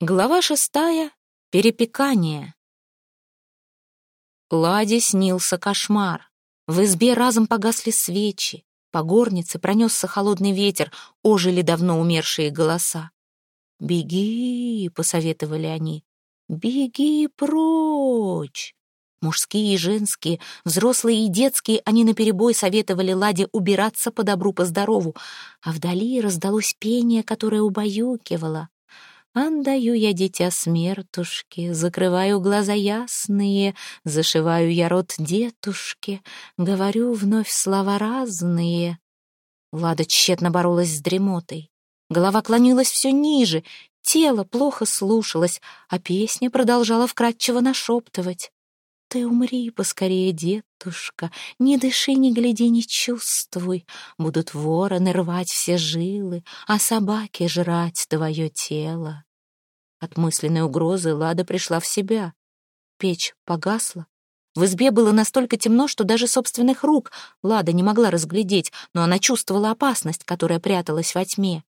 Глава шестая. Перепекание. Ладе снился кошмар. В избе разом погасли свечи. По горнице пронесся холодный ветер, ожили давно умершие голоса. «Беги!» — посоветовали они. «Беги прочь!» Мужские и женские, взрослые и детские, они наперебой советовали Ладе убираться по добру, по здорову, а вдали раздалось пение, которое убаюкивало. Отдаю я дитя смертушке, закрываю глаза ясные, зашиваю я рот детушке, говорю вновь слова разные. Лада тщетно боролась с дремотой. Голова клонилась все ниже, тело плохо слушалось, а песня продолжала вкратчиво нашептывать. Ты умри поскорее, детушка, не дыши, не гляди, не чувствуй. Будут вороны рвать все жилы, а собаки жрать твое тело. От мысленной угрозы Лада пришла в себя. Печь погасла. В избе было настолько темно, что даже собственных рук Лада не могла разглядеть, но она чувствовала опасность, которая пряталась во тьме.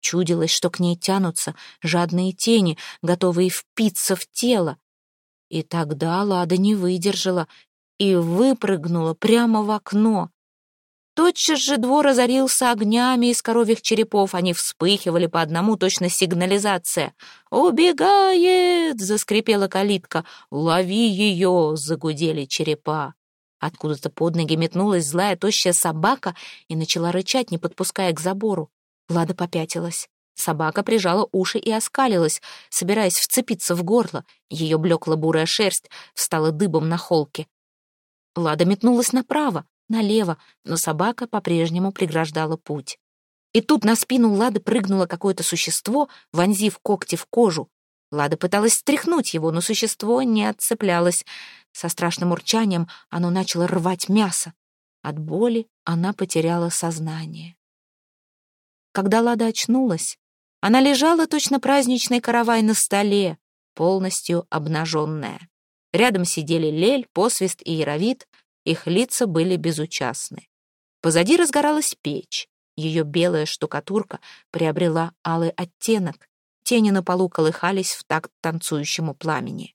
Чудилось, что к ней тянутся жадные тени, готовые впиться в тело. И тогда Лада не выдержала и выпрыгнула прямо в окно. Тотчас же двор озарился огнями из коровьих черепов. Они вспыхивали по одному, точно сигнализация. «Убегает!» — заскрипела калитка. «Лови ее!» — загудели черепа. Откуда-то под ноги метнулась злая тощая собака и начала рычать, не подпуская к забору. Лада попятилась. Собака прижала уши и оскалилась, собираясь вцепиться в горло. Ее блекла бурая шерсть встала дыбом на холке. Лада метнулась направо налево, но собака по-прежнему преграждала путь. И тут на спину Лады прыгнуло какое-то существо, вонзив когти в кожу. Лада пыталась стряхнуть его, но существо не отцеплялось. Со страшным урчанием оно начало рвать мясо. От боли она потеряла сознание. Когда Лада очнулась, она лежала точно праздничный каравай на столе, полностью обнаженная. Рядом сидели Лель, Посвист и Яровит, их лица были безучастны. Позади разгоралась печь. Ее белая штукатурка приобрела алый оттенок. Тени на полу колыхались в такт танцующему пламени.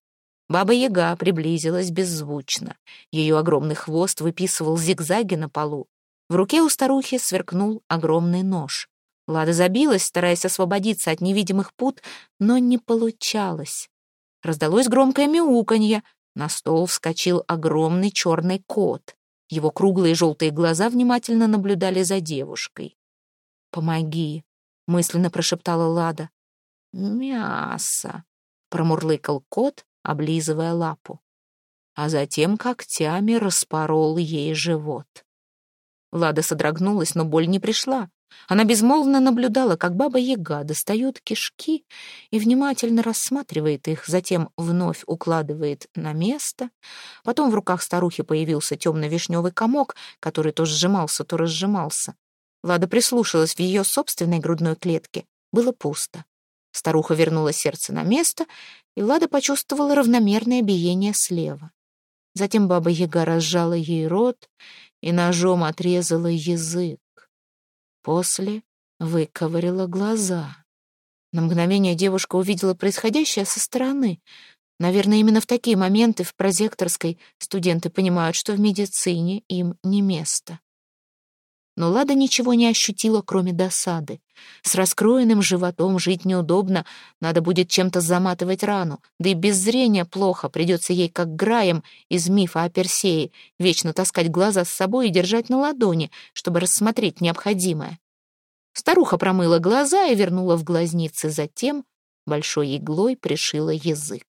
Баба-яга приблизилась беззвучно. Ее огромный хвост выписывал зигзаги на полу. В руке у старухи сверкнул огромный нож. Лада забилась, стараясь освободиться от невидимых пут, но не получалось. Раздалось громкое мяуканье, на стол вскочил огромный черный кот. Его круглые желтые глаза внимательно наблюдали за девушкой. «Помоги», — мысленно прошептала Лада. «Мясо», — промурлыкал кот, облизывая лапу. А затем когтями распорол ей живот. Лада содрогнулась, но боль не пришла. Она безмолвно наблюдала, как баба-яга достает кишки и внимательно рассматривает их, затем вновь укладывает на место. Потом в руках старухи появился темно-вишневый комок, который то сжимался, то разжимался. Лада прислушалась в ее собственной грудной клетке. Было пусто. Старуха вернула сердце на место, и Лада почувствовала равномерное биение слева. Затем баба-яга разжала ей рот и ножом отрезала язык. После выковырила глаза. На мгновение девушка увидела происходящее со стороны. Наверное, именно в такие моменты в прозекторской студенты понимают, что в медицине им не место. Но Лада ничего не ощутила, кроме досады. С раскроенным животом жить неудобно, надо будет чем-то заматывать рану, да и без зрения плохо, придется ей, как Граем из мифа о Персее, вечно таскать глаза с собой и держать на ладони, чтобы рассмотреть необходимое. Старуха промыла глаза и вернула в глазницы, затем большой иглой пришила язык.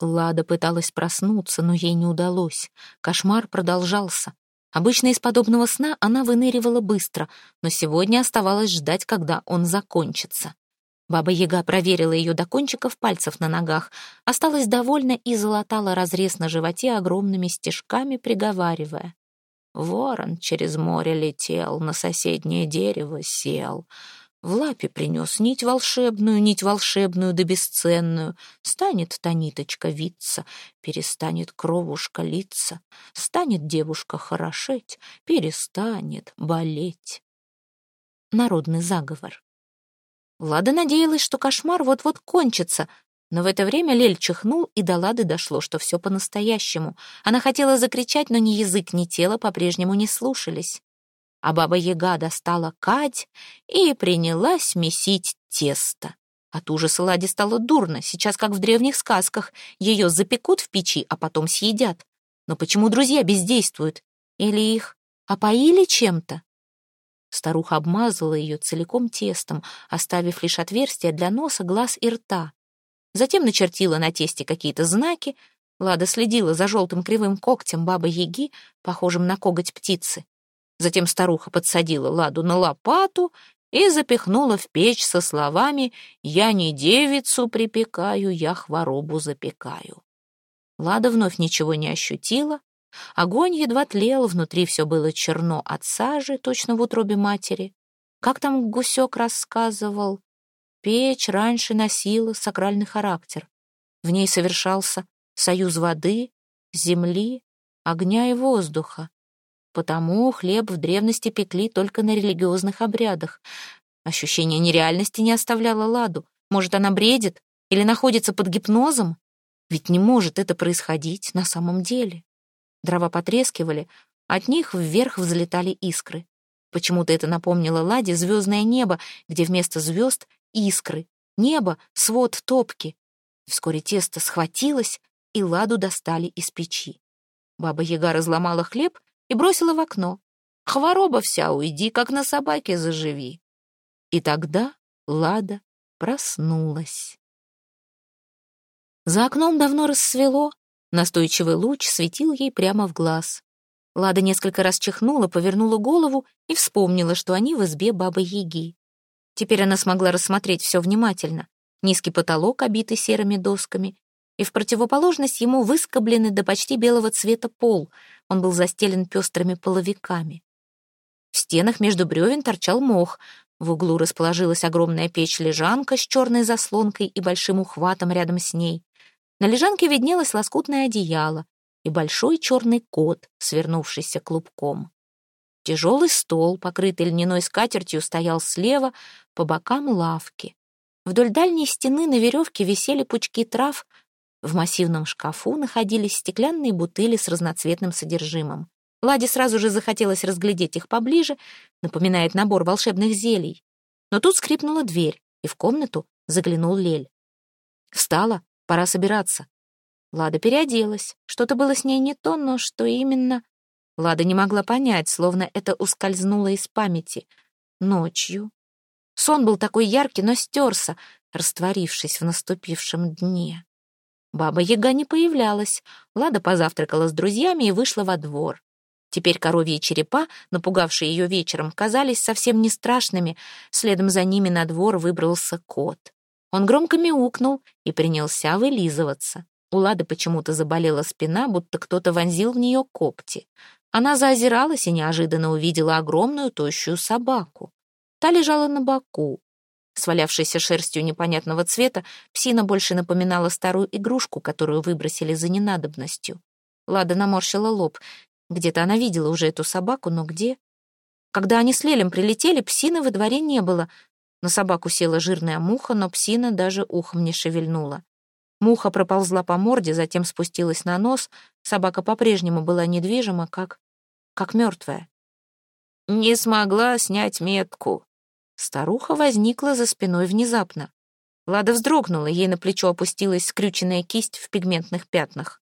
Лада пыталась проснуться, но ей не удалось. Кошмар продолжался. Обычно из подобного сна она выныривала быстро, но сегодня оставалось ждать, когда он закончится. Баба-яга проверила ее до кончиков пальцев на ногах, осталась довольна и залатала разрез на животе огромными стежками, приговаривая. Ворон через море летел, на соседнее дерево сел — в лапе принес нить волшебную, нить волшебную да бесценную. Станет та ниточка виться, перестанет кровушка литься, станет девушка хорошеть, перестанет болеть. Народный заговор. Лада надеялась, что кошмар вот-вот кончится, но в это время Лель чихнул, и до Лады дошло, что все по-настоящему. Она хотела закричать, но ни язык, ни тело по-прежнему не слушались. А баба-яга достала кать и принялась месить тесто. От ужаса Ладе стало дурно, сейчас как в древних сказках. Ее запекут в печи, а потом съедят. Но почему друзья бездействуют? Или их опоили чем-то? Старуха обмазала ее целиком тестом, оставив лишь отверстия для носа, глаз и рта. Затем начертила на тесте какие-то знаки. Лада следила за желтым кривым когтем бабы-яги, похожим на коготь птицы. Затем старуха подсадила Ладу на лопату и запихнула в печь со словами «Я не девицу припекаю, я хворобу запекаю». Лада вновь ничего не ощутила. Огонь едва тлел, внутри все было черно от сажи, точно в утробе матери. Как там гусек рассказывал, печь раньше носила сакральный характер. В ней совершался союз воды, земли, огня и воздуха. Потому хлеб в древности пекли только на религиозных обрядах. Ощущение нереальности не оставляло Ладу. Может, она бредит или находится под гипнозом? Ведь не может это происходить на самом деле. Дрова потрескивали, от них вверх взлетали искры. Почему-то это напомнило Ладе звездное небо, где вместо звезд — искры. Небо — свод топки. Вскоре тесто схватилось, и Ладу достали из печи. Баба-яга разломала хлеб и бросила в окно. «Хвороба вся, уйди, как на собаке заживи». И тогда Лада проснулась. За окном давно рассвело, настойчивый луч светил ей прямо в глаз. Лада несколько раз чихнула, повернула голову и вспомнила, что они в избе Бабы-Яги. Теперь она смогла рассмотреть все внимательно. Низкий потолок, обитый серыми досками, и в противоположность ему выскобленный до почти белого цвета пол. Он был застелен пестрыми половиками. В стенах между бревен торчал мох. В углу расположилась огромная печь-лежанка с черной заслонкой и большим ухватом рядом с ней. На лежанке виднелось лоскутное одеяло и большой черный кот, свернувшийся клубком. Тяжелый стол, покрытый льняной скатертью, стоял слева, по бокам лавки. Вдоль дальней стены на веревке висели пучки трав, в массивном шкафу находились стеклянные бутыли с разноцветным содержимым. Ладе сразу же захотелось разглядеть их поближе, напоминает набор волшебных зелий. Но тут скрипнула дверь, и в комнату заглянул Лель. Встала, пора собираться. Лада переоделась. Что-то было с ней не то, но что именно... Лада не могла понять, словно это ускользнуло из памяти. Ночью. Сон был такой яркий, но стерся, растворившись в наступившем дне. Баба-яга не появлялась. Лада позавтракала с друзьями и вышла во двор. Теперь коровьи черепа, напугавшие ее вечером, казались совсем не страшными. Следом за ними на двор выбрался кот. Он громко мяукнул и принялся вылизываться. У Лады почему-то заболела спина, будто кто-то вонзил в нее когти. Она заозиралась и неожиданно увидела огромную тощую собаку. Та лежала на боку. Свалявшейся шерстью непонятного цвета, псина больше напоминала старую игрушку, которую выбросили за ненадобностью. Лада наморщила лоб. Где-то она видела уже эту собаку, но где? Когда они с Лелем прилетели, псины во дворе не было. На собаку села жирная муха, но псина даже ухом не шевельнула. Муха проползла по морде, затем спустилась на нос. Собака по-прежнему была недвижима, как... как мертвая. «Не смогла снять метку», Старуха возникла за спиной внезапно. Лада вздрогнула, ей на плечо опустилась скрюченная кисть в пигментных пятнах.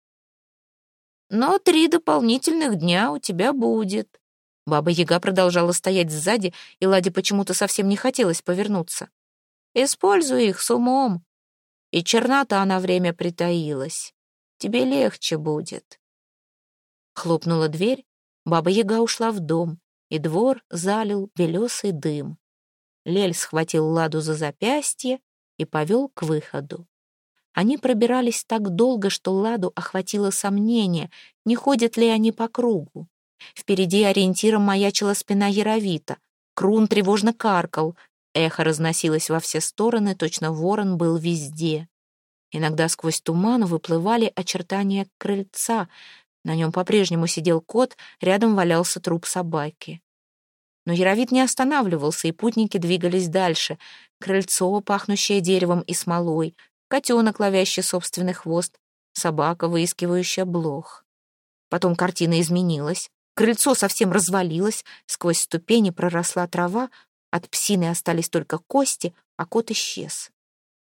«Но три дополнительных дня у тебя будет». Баба-яга продолжала стоять сзади, и Ладе почему-то совсем не хотелось повернуться. «Используй их с умом». И чернота на время притаилась. Тебе легче будет. Хлопнула дверь, баба-яга ушла в дом, и двор залил белесый дым. Лель схватил Ладу за запястье и повел к выходу. Они пробирались так долго, что Ладу охватило сомнение, не ходят ли они по кругу. Впереди ориентиром маячила спина Яровита. Крун тревожно каркал. Эхо разносилось во все стороны, точно ворон был везде. Иногда сквозь туман выплывали очертания крыльца. На нем по-прежнему сидел кот, рядом валялся труп собаки. Но Яровит не останавливался, и путники двигались дальше. Крыльцо, пахнущее деревом и смолой, котенок, ловящий собственный хвост, собака, выискивающая блох. Потом картина изменилась. Крыльцо совсем развалилось, сквозь ступени проросла трава, от псины остались только кости, а кот исчез.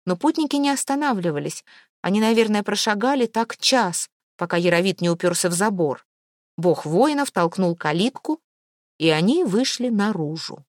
Но путники не останавливались. Они, наверное, прошагали так час, пока Яровит не уперся в забор. Бог воинов толкнул калитку, и они вышли наружу.